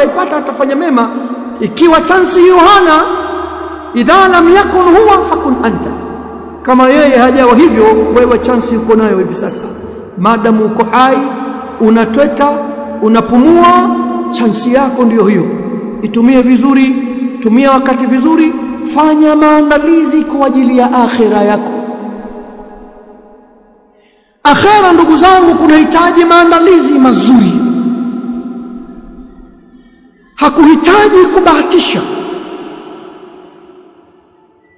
ataipata atafanya mema ikiwa chansi hiyo hana idha lam yakun huwa fakun anta. Kama yeye hajawa hivyo wewe chansi uko nayo hivi sasa. Maadamu uko hai unatweta unapumua chansi yako ndiyo hiyo. Itumie vizuri tumia wakati vizuri fanya maandalizi kwa ajili ya akhira yako. Akhira ndugu zangu kunahitaji maandalizi mazuri hakuhitaji kubahatisha.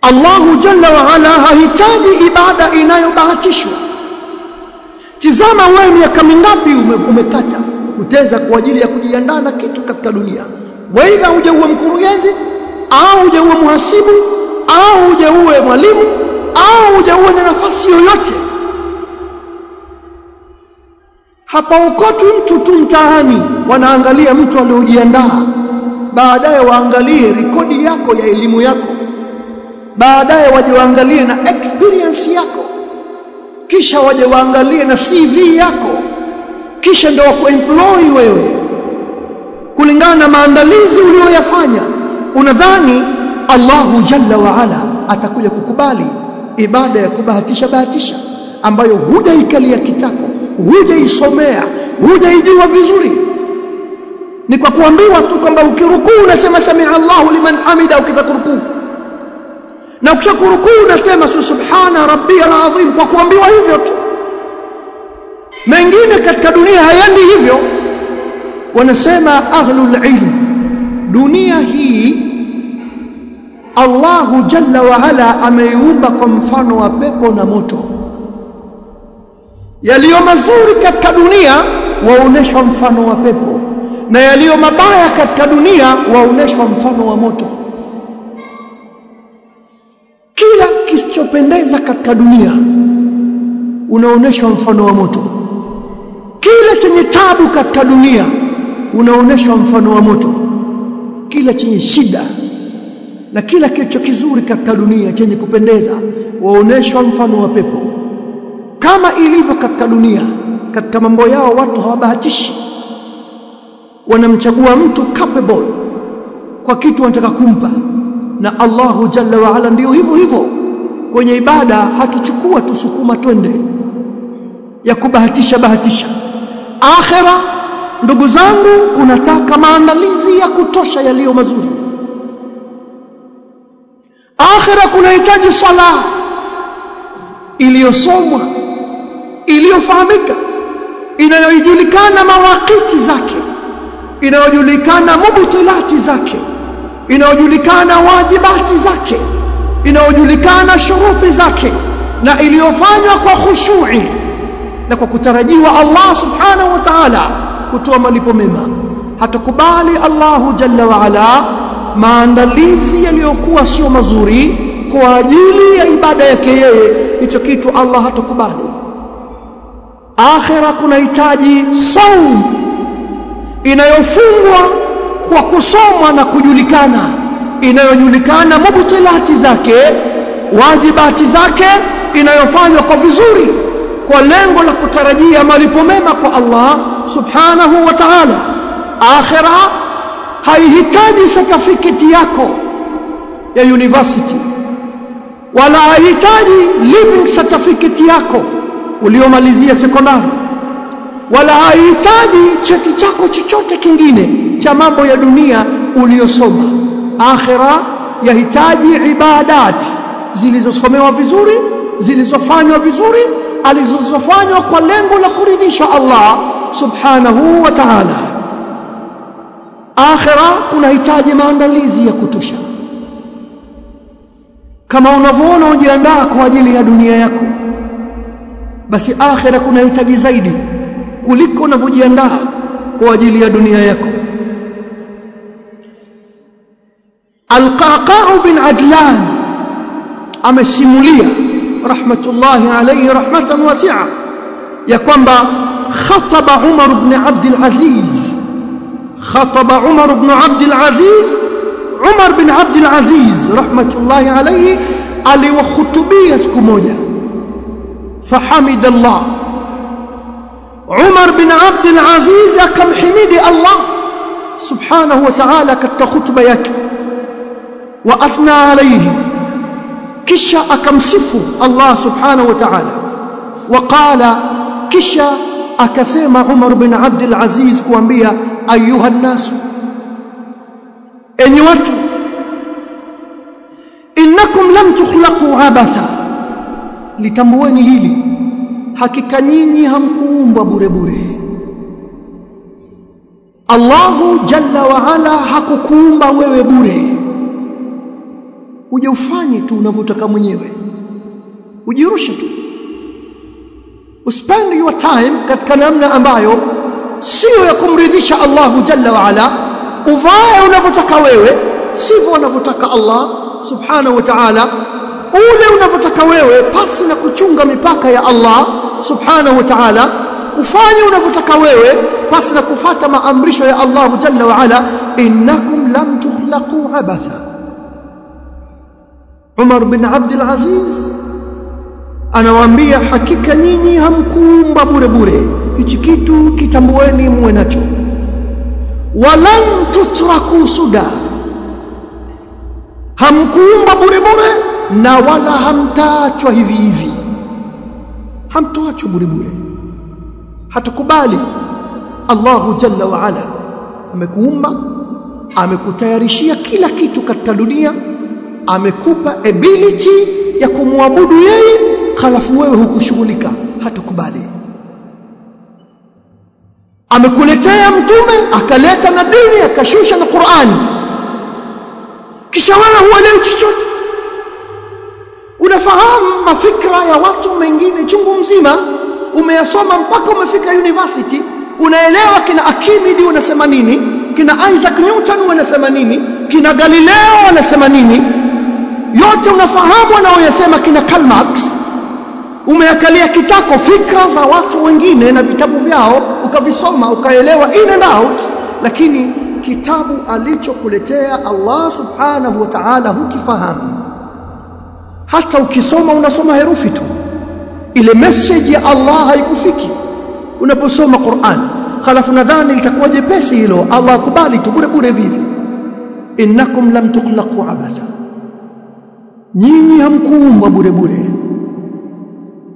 Allahu jalla wa ala hahitaji ibada inayobahatishwa. Tizama wewe miaka mingapi umekata kuteza kwa ajili ya kujiandaa na kitu katika dunia. Weidha uje uwe mkurugenzi au uje uwe muhasibu au uje uwe mwalimu au uje uwe na nafasi yoyote hapa ukotu mtu tu mtaani wanaangalia mtu aliojiandaa. Baadaye waangalie rekodi yako ya elimu yako. Baadaye waje waangalie na experience yako. Kisha waje waangalie na CV yako. Kisha ndio wakuemploy wewe. Kulingana na maandalizi uliyoyafanya unadhani Allahu jalla wa ala atakuja kukubali ibada ya kubahatisha bahatisha ambayo hujaikalia kitako hujaisomea hujaijua vizuri. Ni kwa kuambiwa tu kwamba ukirukuu unasema samia Allahu liman hamida ukitakurukuu na ukishakurukuu unasema subhana rabbiyal azim kwa kuambiwa hivyo tu. Mengine katika dunia hayendi hivyo. Wanasema ahlul ilm dunia hii Allahu jalla wa ala ameiumba kwa mfano wa pepo na moto yaliyo mazuri katika dunia waoneshwa mfano wa pepo. Na yaliyo mabaya katika dunia waoneshwa mfano wa moto. Kila kisichopendeza katika dunia unaoneshwa mfano wa moto. Kila chenye tabu katika dunia unaoneshwa mfano wa moto. Kila chenye shida na kila kilicho kizuri katika dunia chenye kupendeza waoneshwa mfano wa pepo. Kama ilivyo katika dunia katika mambo yao watu hawabahatishi. Wanamchagua mtu capable kwa kitu wanataka kumpa na Allahu jalla wa ala ndio hivyo hivyo. Kwenye ibada hatuchukua tusukuma twende ya kubahatisha bahatisha. Akhira ndugu zangu unataka maandalizi ya kutosha yaliyo mazuri. Akhira kunahitaji sala iliyosomwa iliyofahamika inayojulikana mawakiti zake inayojulikana mubtilati zake inayojulikana wajibati zake inayojulikana shuruti zake na iliyofanywa kwa khushui na kwa kutarajiwa Allah subhanahu wa ta'ala kutoa malipo mema. Hatakubali Allahu jalla wa ala maandalizi yaliyokuwa sio mazuri kwa ajili ya ibada yake yeye. Hicho kitu Allah hatakubali akhira kunahitaji saum inayofungwa kwa kusoma na kujulikana inayojulikana mubtilati zake wajibati zake inayofanywa kwa vizuri kwa lengo la kutarajia malipo mema kwa Allah subhanahu wa ta'ala. Akhira haihitaji certificate yako ya university wala haihitaji living certificate yako uliomalizia sekondari. Wala haihitaji cheti chako chochote kingine cha mambo ya dunia uliyosoma akhira yahitaji ibadat zilizosomewa vizuri zilizofanywa vizuri alizozofanywa kwa lengo la kuridhisha Allah subhanahu wa ta'ala. Akhira kunahitaji maandalizi ya kutosha. Kama unavyoona ujiandaa kwa ajili ya dunia yako basi akhira kunahitaji zaidi kuliko unavyojiandaa kwa ajili ya dunia yako. Al-Qaqa'u bin Adlan amesimulia rahmatullahi alayhi rahmatan wasi'a ya kwamba khataba Umar ibn Abd al-Aziz khataba Umar ibn Abd al-Aziz Umar bin Abd al-Aziz rahmatullahi alayhi aliwahutubia siku moja fahamida Allah Umar bin Abd al-Aziz akamhimidi Allah subhanahu wa ta'ala katika khutba yake wa athna alayhi kisha akamsifu Allah subhanahu wa ta'ala waqala kisha akasema Umar bin Abdul Aziz kuambia ayuha nasu enyi watu innakum lam tukhlaqu abatha litambueni hili. Hakika nyinyi hamkuumbwa bure bure. Allahu jalla wa ala hakukuumba wewe bure. Uje ufanye tu unavyotaka mwenyewe. Ujirushe tu. Uspend your time katika namna ambayo sio ya kumridhisha Allahu jalla wa ala. Uvae unavyotaka wewe sivyo unavyotaka Allah subhanahu wa ta'ala ule unavyotaka wewe pasi na kuchunga mipaka ya Allah subhanahu wa ta'ala. Ufanye unavyotaka wewe pasi na kufata maamrisho ya Allah jalla wa ala. Innakum lam tukhlaqu abatha Umar bin Abdul Aziz anawaambia hakika nyinyi hamkuumba bure bure. Hichi kitu kitambueni muwe nacho. Walan tutraku suda. Hamkuumba bure bure na wala hamtaachwa hivi hivi. Hamtoachwa bure bure. Hatukubali. Allahu jalla wa ala amekuumba amekutayarishia kila kitu katika dunia amekupa ability ya kumwabudu yeye halafu wewe hukushughulika. Hatukubali. Amekuletea mtume akaleta na dini akashusha na Qur'ani kisha wewe huelewi chochote unafahamu mafikra ya watu mengine chungu mzima? Umeyasoma mpaka umefika university unaelewa kina Archimedes wanasema nini kina Isaac Newton wanasema nini kina Galileo wanasema nini? Yote unafahamu wanaoyasema kina Karl Marx. Umeakalia kitako fikra za watu wengine na vitabu vyao ukavisoma ukaelewa in and out lakini kitabu alichokuletea Allah subhanahu wa ta'ala hukifahamu hata ukisoma unasoma herufi tu. Ile message ya Allah haikufiki. Unaposoma Qur'an halafu nadhani litakuwa jepesi hilo. Allah akubali tu bure bure vivi. Innakum lam tuqlaqu abatha nyinyi hamkuumbwa bure bure.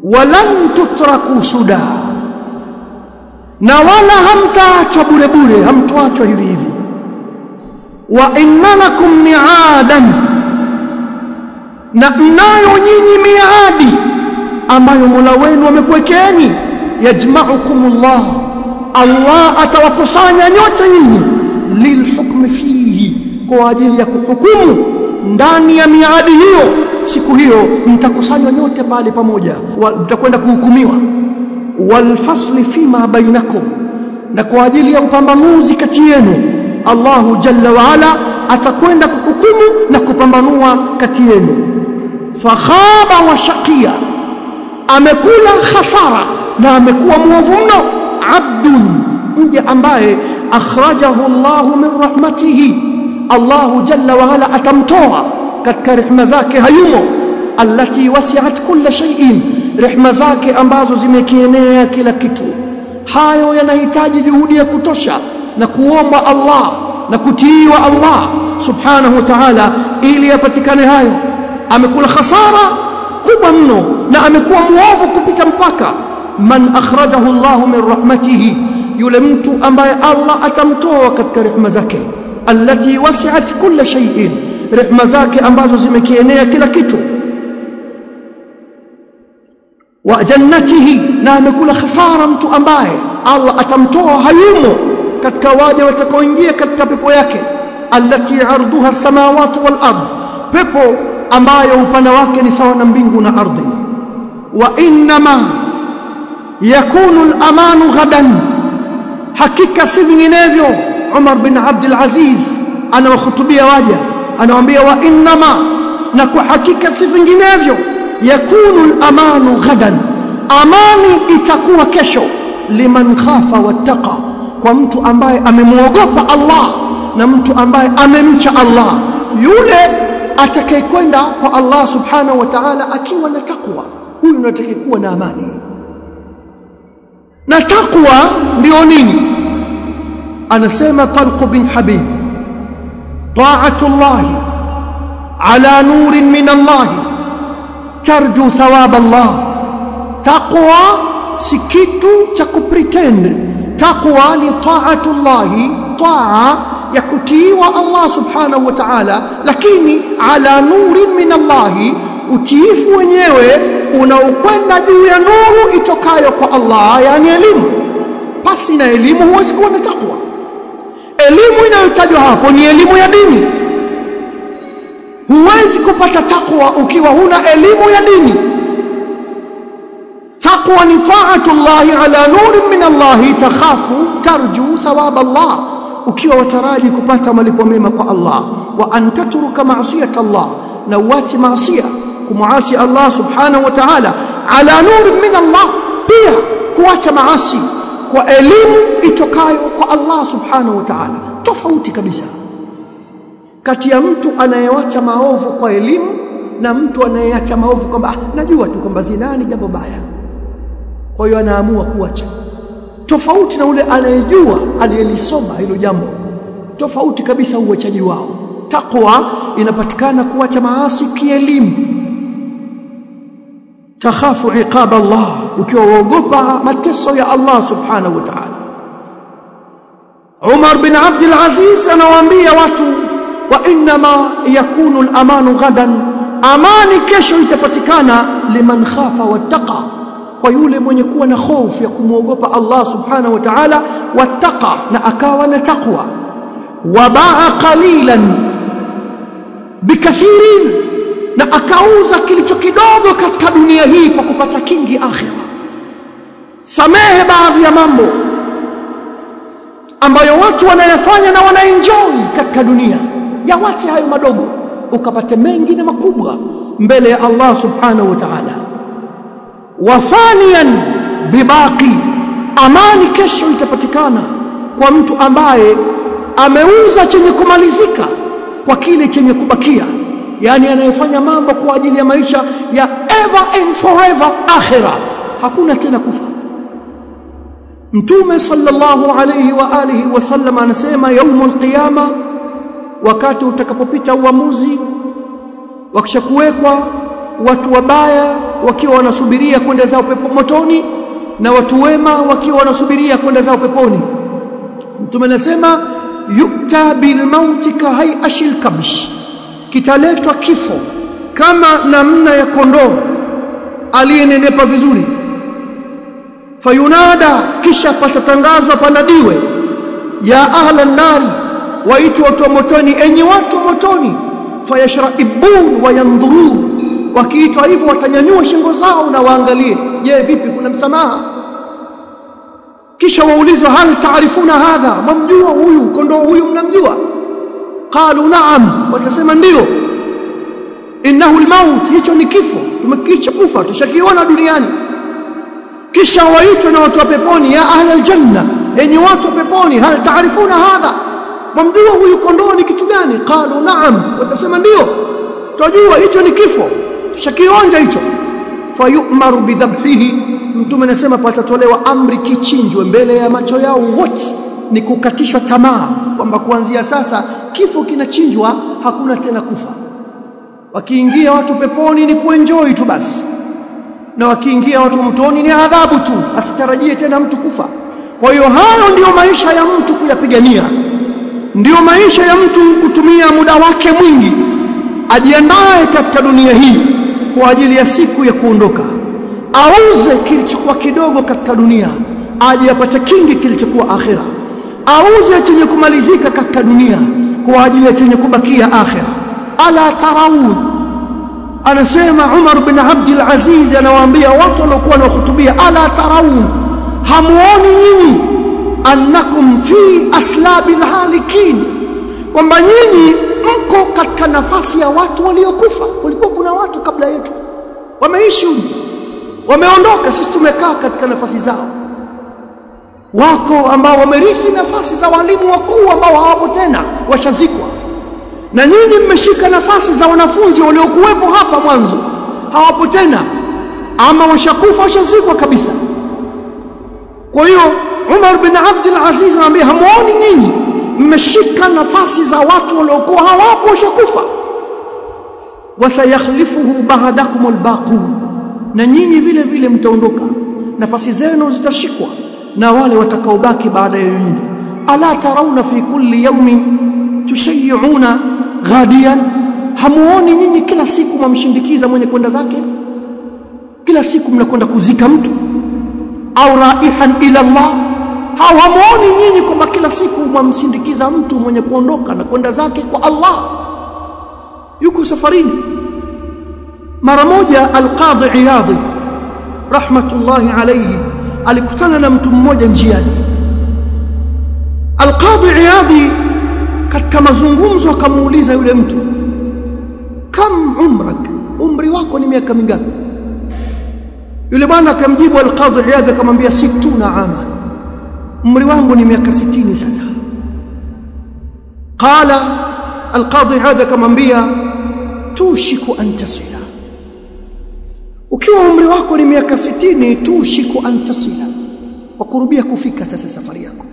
Walam tutraku suda. Na wala hamtaachwa bure bure hamtoachwa hivi hivi. Wa innalakum mi'adan na mnayo nyinyi miadi ambayo Mola wenu amekuwekeni yajma'ukumullah. Allah atawakusanya nyote nyinyi. Lilhukmi fihi kwa ajili ya kuhukumu. Ndani ya miadi hiyo siku hiyo mtakusanywa nyote pale pamoja. Mtakwenda kuhukumiwa. Walfasli fima bainakum na kwa ajili ya upambanuzi kati yenu Allahu jalla wa ala atakwenda kuhukumu na kupambanua kati yenu fakhaba wa shaqiya. Amekula khasara na amekuwa mwovu mno. Abdun mja ambaye akhrajahu Allahu min rahmatihi. Allahu jalla wa ala atamtoa. Katika rehema zake hayumo. Allati wasi'at kulla shay'in. Rehema zake ambazo zimekienea kila kitu. Hayo yanahitaji juhudi ya kutosha na kuomba Allah na kutiiwa Allah subhanahu wa ta'ala ili yapatikane hayo amekula khasara kubwa mno na amekuwa muovu kupita mpaka. Man akhrajahu Allah min rahmatihi yule mtu ambaye Allah atamtoa katika rehema zake allati wasi'at kulla shay'in rehema zake ambazo zimekienea kila kitu. Wa jannatihi na amekula khasara mtu ambaye Allah atamtoa hayumo katika waja watakaoingia katika pepo yake allati arduha samawati wal ard pepo ambayo upana wake ni sawa na mbingu na ardhi. Wa inma yakunu al-amanu ghadan. Hakika si vinginevyo Umar bin Abdul Aziz anawahutubia waja anawaambia wa innama na kwa hakika si vinginevyo yakunu al-amanu ghadan. Amani itakuwa kesho. Liman khafa wattaqa. Kwa mtu ambaye amemwogopa Allah na mtu ambaye amemcha Allah. Yule atakayekwenda kwa Allah subhanahu wa ta'ala akiwa na takwa huyu ndiye atakayekuwa na amani. Na takwa ndio nini? Anasema Talq bin Habib ta'atullah ala nurin min Allah tarju thawab Allah. Taqwa si kitu cha kupretend taqwa ni ta'atullah taa ya kutiiwa Allah subhanahu wa ta'ala lakini ala nurin min Allahi utiifu wenyewe unaokwenda juu ya nuru itokayo kwa Allah yani elimu. Pasi na elimu huwezi kuwa na takwa elimu inayotajwa hapo ni elimu ya dini. Huwezi kupata takwa ukiwa huna elimu ya dini. Takwa ni taatullahi ala nurin min Allah takhafu tarju thawab Allah ukiwa wataraji kupata malipo mema kwa Allah. Wa antatruka masiyat Allah na uache maasiya kumuasi Allah subhanahu wa ta'ala. Ala nurin min Allah pia kuacha maasi kwa elimu itokayo kwa Allah subhanahu wa ta'ala. Tofauti kabisa. Kati ya mtu anayewacha maovu kwa elimu na mtu anayeacha maovu kwamba najua tu kwamba zinani jambo baya. Kwa hiyo anaamua kuacha tofauti na ule anayejua aliyelisoma hilo jambo. Tofauti kabisa uachaji wao. Takwa inapatikana kuacha maasi kielimu. Takhafu iqab Allah ukiwa uogopa mateso ya Allah subhanahu wa ta'ala. Umar bin Abdul Aziz anawaambia watu wa inma yakunu al-amanu ghadan. Amani kesho itapatikana liman khafa wattaqa kwa yule mwenye kuwa na hofu ya kumwogopa Allah subhanahu wa ta'ala wattaqa na akawa na taqwa. Wabaa qalilan bikathirin na akauza kilicho kidogo katika dunia hii kwa kupata kingi akhira samehe baadhi ya mambo ambayo watu wanayafanya na wanaenjoy katika dunia. Yawache hayo madogo ukapate mengi na makubwa mbele ya Allah subhanahu wa ta'ala wafaniyan bibaqi amani kesho itapatikana kwa mtu ambaye ameuza chenye kumalizika kwa kile chenye kubakia yani anayefanya mambo kwa ajili ya maisha ya ever and forever akhira. Hakuna tena kufa. Mtume sallallahu alayhi wa alihi wasallam anasema yaumul qiyama wakati utakapopita uamuzi wakishakuwekwa watu wabaya wakiwa wanasubiria kwenda zao pepo motoni na watu wema wakiwa wanasubiria kwenda zao peponi. Mtume anasema yukta bil mauti ka hayashil kabsh. Kitaletwa kifo kama namna ya kondoo aliyenenepa vizuri. Fayunada kisha patatangazwa panadiwe ya ahla nari waitwa watu wa motoni enyi watu motoni. Fayashraibun wayandhurun wakiitwa hivyo watanyanyua shingo zao na waangalie je vipi kuna msamaha? Kisha waulizwa hal taarifuna hadha? Mamjua huyu? Kondoo huyu mnamjua? Qalu na'am. Watasema ndio. Innahu almaut hicho ni kifo tumekisha kufa tushakiona duniani. Kisha waitwe na watu wa peponi ya ahli aljanna enyi watu wa peponi hal taarifuna hadha? Mamjua huyu kondoo ni kitu gani? Qalu na'am. Watasema ndio. Twajua hicho ni kifo tushakionja hicho. Fayumaru bidhabhihi mtume anasema patatolewa amri kichinjwe mbele ya macho yao wote. Ni kukatishwa tamaa kwamba kuanzia sasa kifo kinachinjwa hakuna tena kufa. Wakiingia watu peponi ni kuenjoy tu basi. Na wakiingia watu mtoni ni adhabu tu asitarajie tena mtu kufa. Kwa hiyo hayo ndiyo maisha ya mtu kuyapigania. Ndiyo maisha ya mtu kutumia muda wake mwingi. Ajiandae katika dunia hii kwa ajili ya siku ya kuondoka auze kilichokuwa kidogo katika dunia aje apate kingi kilichokuwa akhira auze chenye kumalizika katika dunia kwa ajili ya chenye kubakia akhira ala taraun? Anasema Umar bin Abdul Aziz anawaambia watu waliokuwa wanahutubia ala taraun? Hamuoni nyinyi annakum fi aslabil halikin kwamba nyinyi mko katika nafasi ya watu waliokufa. Walikuwa kuna watu kabla yetu. Wameishi wameondoka. Sisi tumekaa katika nafasi zao. Wako ambao wamerithi nafasi za walimu wakuu ambao hawapo tena washazikwa. Na nyinyi mmeshika nafasi za wanafunzi waliokuwepo hapa mwanzo hawapo tena. Ama washakufa washazikwa kabisa. Kwa hiyo Umar bin Abdul Aziz anamwambia hamuoni nyinyi mmeshika nafasi za watu waliokuwa hawapo washakufa wasayakhlifuhu ba'dakum albaqun. Na nyinyi vile vile mtaondoka. Nafasi zenu zitashikwa na wale watakaobaki baada ya nyinyi ala tarawna fi kulli yawmin tushayyi'una ghadiyan. Hamuoni nyinyi kila siku mwamshindikiza mwenye kwenda zake? Kila siku mnakwenda kuzika mtu? Au raihan ila Allah hao hamuoni nyinyi kwamba kila siku mwamsindikiza mtu mwenye kuondoka na kwenda zake kwa Allah? Yuko safarini. Mara moja alqadi iyadhi rahmatullahi alayhi alikutana na mtu mmoja njiani. Alqadi iyadhi katika mazungumzo akamuuliza yule mtu kam umrak? Umri wako ni miaka mingapi? Yule bwana akamjibu alqadi iyadhi akamwambia situna ama umri wangu ni miaka 60 sasa. Qala alqadi hadha akamwambia tushiku an tasila. Ukiwa umri wako ni miaka 60 tushiku antasila wakurubia kufika sasa safari yako.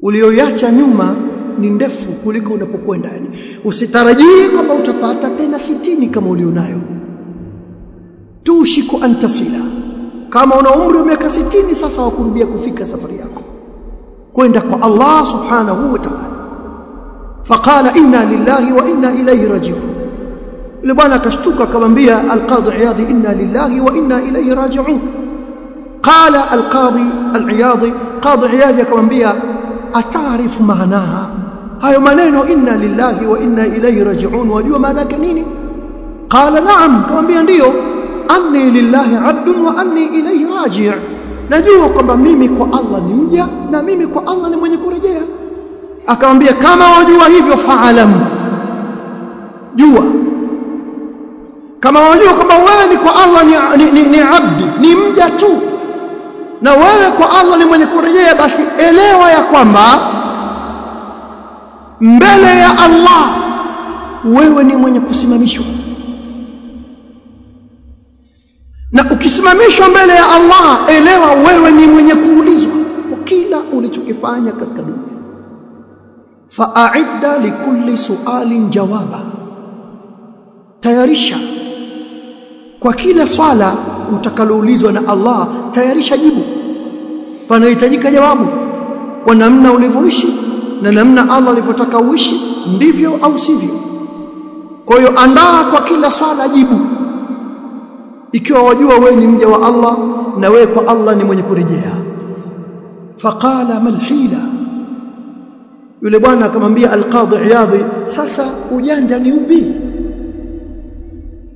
Ulioiacha nyuma ni ndefu kuliko unapokwenda yani usitarajii kwamba utapata tena sitini kama ulionayo. Tushiku an tasila kama una umri wa miaka sitini sasa wakurubia kufika safari yako. Kwenda kwa Allah subhanahu wa ta'ala. Faqala inna lillahi wa inna ilayhi raji'un. Yule bwana akashtuka akamwambia alqadhi iyadhi inna lillahi wa inna ilayhi raji'un. Qala alqadhi aliyadhi qadhi iyadhi akamwambia ataarifu maanaha? Hayo maneno inna lillahi wa inna ilayhi raji'un wajua maana yake nini? Qala na'am. Akamwambia ndiyo anni lillahi abdun wa anni ilayhi raji' najua kwamba mimi kwa Allah ni mja na mimi kwa Allah ni mwenye kurejea. Akamwambia kama wajua hivyo fa'alam. Jua. Kama wajua kwamba wewe ni kwa Allah ni, ni, ni, ni abdi ni mja tu na wewe kwa Allah ni mwenye kurejea basi elewa ya kwamba mbele ya Allah wewe ni mwenye kusimamishwa na ukisimamishwa mbele ya Allah elewa wewe ni mwenye kuulizwa kwa kila ulichokifanya katika dunia. Fa'idda likulli su'alin jawaba. Tayarisha kwa kila swala utakaloulizwa na Allah tayarisha jibu. Panahitajika jawabu kwa namna ulivyoishi na namna Allah alivyotaka uishi ndivyo au sivyo. Kwa hiyo andaa kwa kila swala jibu ikiwa wajua wewe ni mja wa Allah na wewe kwa Allah ni mwenye kurejea. Faqala malhila yule bwana akamwambia alqadhi iyadhi sasa ujanja ni upi?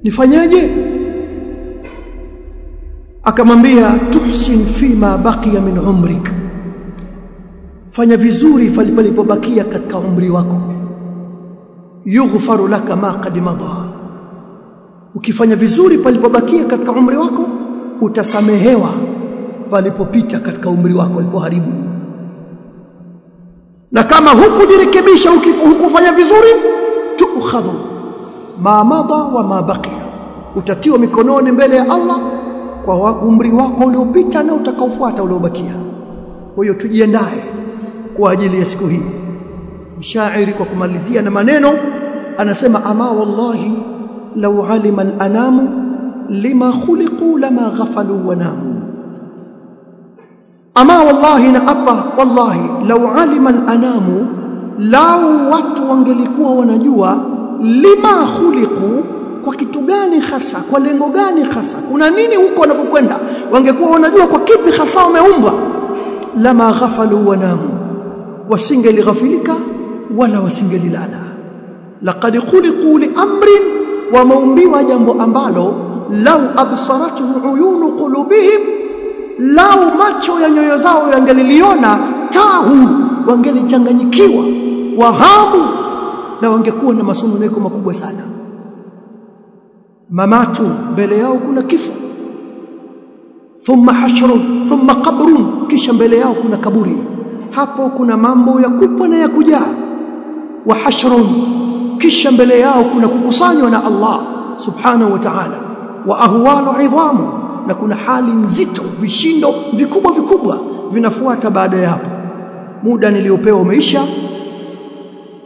Nifanyaje? Akamwambia tuhsin fima baqiya min umrik. Fanya vizuri palipobakia katika umri wako. Yughfaru laka ma qad madha ukifanya vizuri palipobakia katika umri wako utasamehewa palipopita katika umri wako ulipoharibu na kama hukujirekebisha hukufanya vizuri tuukhadhu ma madha wa ma baqiya utatiwa mikononi mbele ya Allah kwa umri wako uliopita na utakaofuata uliobakia. Kwa hiyo tujiandae kwa ajili ya siku hii. Mshairi kwa kumalizia na maneno anasema ama wallahi law alima al-anamu lima khuliqu lama ghafalu wa namu. Ama wallahi na apa wallahi law alima al-anamu lau watu wangelikuwa wanajua lima khuliqu kwa kitu gani hasa kwa lengo gani hasa kuna nini huko wanapokwenda wangekuwa wanajua kwa kipi hasa wameumbwa? Lama ghafalu wanamu, wasingeli wasingelighafilika wala wasingelilala. Laqad khuliqu li amrin wameumbiwa jambo ambalo lau absaratuhu uyunu qulubihim lau macho ya nyoyo zao yangeliliona tahu wangelichanganyikiwa wahamu na wangekuwa na masononeko makubwa sana. Mamatu mbele yao kuna kifo. Thumma hashrun thumma qabrun kisha mbele yao kuna kaburi. Hapo kuna mambo ya kupwa na ya kujaa. Wa hashrun kisha mbele yao kuna kukusanywa na Allah subhanahu wa ta'ala wa ahwalu idhamu na kuna hali nzito vishindo vikubwa vikubwa vinafuata baada ya hapo. Muda niliopewa umeisha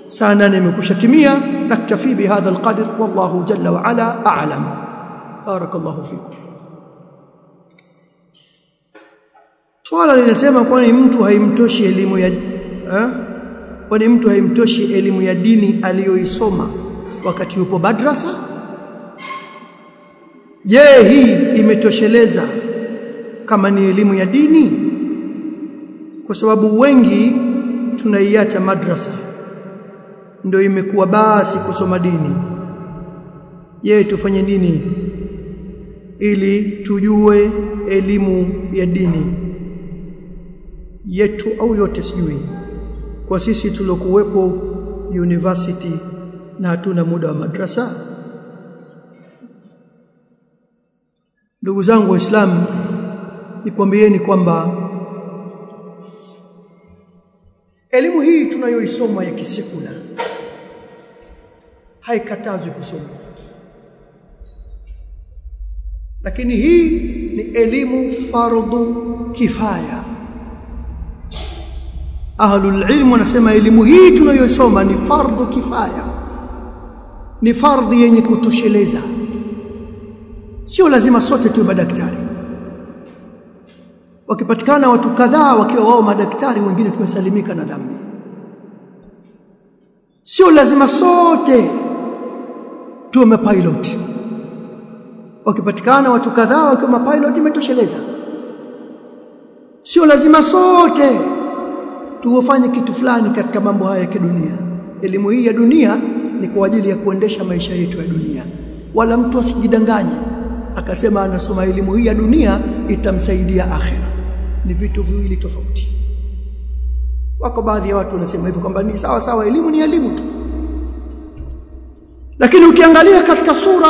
saa nane imekusha timia naktafi bihadha alqadr wallahu jalla wa ala a'lam. Barakallahu fikum. Swala linasema kwani mtu haimtoshi elimu ya eh? Kwani mtu haimtoshi elimu ya dini aliyoisoma wakati yupo madrasa? Je hii imetosheleza kama ni elimu ya dini? Kwa sababu wengi tunaiacha madrasa ndio imekuwa basi kusoma dini. Je tufanye nini ili tujue elimu ya dini yetu au yote sijui kwa sisi tulokuwepo university na hatuna muda wa madrasa. Ndugu zangu waislamu nikwambieni kwamba elimu hii tunayoisoma ya kisekula haikatazwi kusoma. Lakini hii ni elimu fardhu kifaya ahlul ilm wanasema elimu hii tunayosoma ni fardhu kifaya. Ni fardhi yenye kutosheleza. Sio lazima sote tuwe madaktari. Wakipatikana watu kadhaa wakiwa wao madaktari wengine tumesalimika na dhambi sio lazima sote tuwe mapilot. Wakipatikana watu kadhaa wakiwa mapilot imetosheleza. Sio lazima sote tuwafanye kitu fulani katika mambo haya ya kidunia. Elimu hii ya dunia ni kwa ajili ya kuendesha maisha yetu ya dunia. Wala mtu asijidanganye akasema anasoma elimu hii ya dunia itamsaidia akhera. Ni vitu viwili tofauti. Wako baadhi ya watu wanasema hivyo kwamba ni sawa sawa elimu ni elimu tu. Lakini ukiangalia katika sura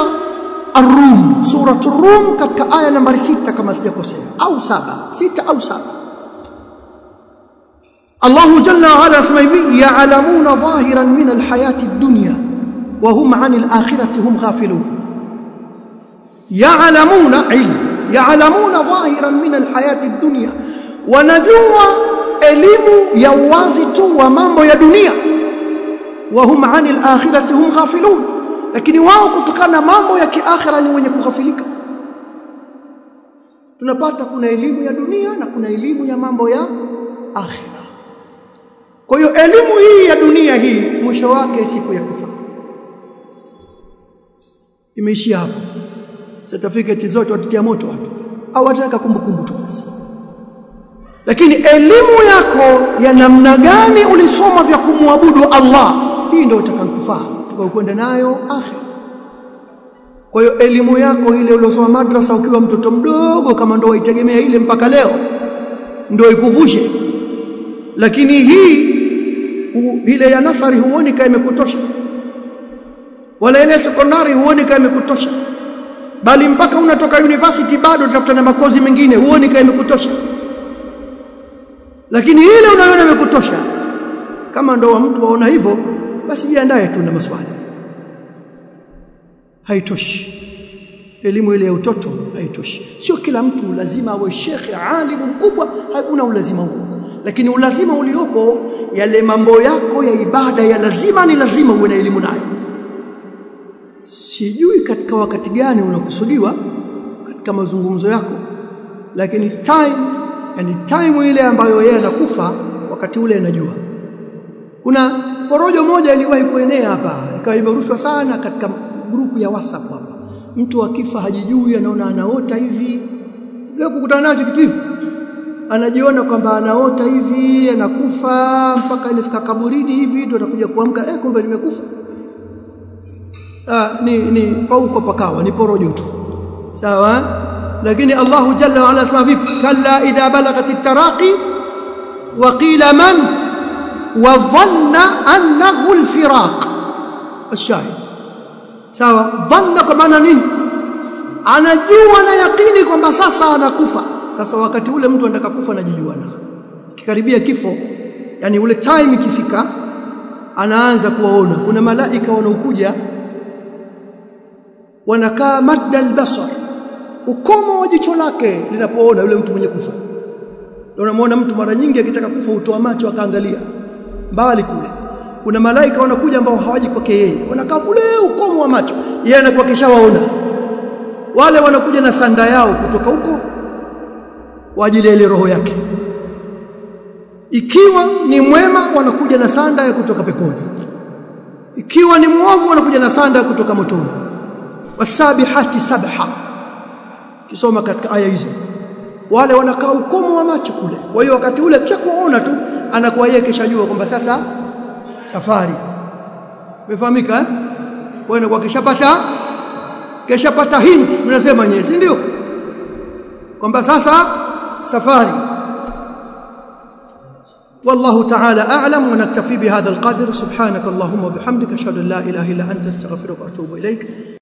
Ar-Rum suratul Rum katika aya nambari sita kama sijakosea au saba sita au saba Allah jalla wa ala asema hivi ya'lamuna dhahiran min al-hayati ad-dunya wa hum 'anil akhirati hum ghafilun. Ya'lamuna ilm ya'lamuna dhahiran min al-hayati ad-dunya. Wanajua elimu ya uwazi tu wa mambo ya dunia. Wa hum 'anil akhirati hum ghafilun. Lakini wao kutokana na mambo ya kiakhira ni wenye kughafilika. Tunapata kuna elimu ya dunia na kuna elimu ya mambo ya akhira kwa hiyo elimu hii ya dunia hii mwisho wake siku ya kufa. Imeishia hapo. Certificate zote watatia moto watu. Au wataka kumbukumbu tu basi. Lakini elimu yako ya namna gani ulisoma vya kumwabudu Allah hii ndio utakayokufaa tukakwenda nayo akhir kwa hiyo elimu yako ile uliosoma madrasa ukiwa mtoto mdogo kama ndio waitegemea ile mpaka leo ndio ikuvushe. Lakini hii ile ya nasari huoni kama imekutosha. Wala ile sekondari huoni kama imekutosha. Bali mpaka unatoka university bado utafuta na makozi mengine huoni kama imekutosha. Lakini ile unayoona imekutosha kama ndo wa mtu waona hivyo basi jiandae tu na maswali. Haitoshi. Elimu ile ya utoto haitoshi. Sio kila mtu lazima awe shekhe alimu mkubwa hakuna ulazima huo. Lakini ulazima uliopo yale mambo yako ya ibada ya lazima ni lazima uwe na elimu nayo. Sijui katika wakati gani unakusudiwa katika mazungumzo yako lakini time yani time ile ambayo yeye anakufa wakati ule anajua. Kuna porojo moja iliwahi kuenea hapa ikawa imerushwa sana katika grupu ya WhatsApp hapa. Mtu akifa hajijui anaona anaota hivi. Leo kukutana nacho kitu hivi anajiona kwamba anaota hivi anakufa mpaka inafika kaburini hivi ndio atakuja kuamka eh kumbe nimekufa. Ah ni ni pauko pakawa ni porojo tu. Sawa? Lakini Allahu jalla wa ala asema vipi? Kalla idha balagat taraqi wa qila man wa dhanna annahu al-firaq. Ashahid sawa? Dhanna kwa maana nini? Anajua na yakini kwamba sasa anakufa sasa wakati ule mtu anataka kufa anajijua na kikaribia kifo yani ule time ikifika anaanza kuwaona. Kuna malaika wanaokuja wanakaa madda albasar ukomo wa jicho lake linapoona yule mtu mwenye kufa. Unamwona mtu mara nyingi akitaka kufa utoa macho akaangalia mbali kule. Kuna malaika wanakuja ambao hawaji kwake yeye wanakaa kule ukomo wa macho yeye anakuwa kishawaona wale wanakuja na sanda yao kutoka huko kwa ajili ya ile roho yake. Ikiwa ni mwema wanakuja na sanda ya kutoka peponi. Ikiwa ni mwovu wanakuja na sanda ya kutoka motoni. Wasabihati sabha. Kisoma katika aya hizo. Wale wanakaa ukomo wa macho kule. Kwa hiyo wakati ule cha kuona tu anakuwa yeye kishajua kwamba sasa safari. Umefahamika eh? Hiyo kwa kishapata kishapata hint mnasema nyewe si ndio? Kwamba sasa safari والله تعالى أعلم ونكتفي بهذا القدر. سبحانك اللهم وبحمدك أشهد أن لا إله إلا أنت أستغفرك وأتوب إليك.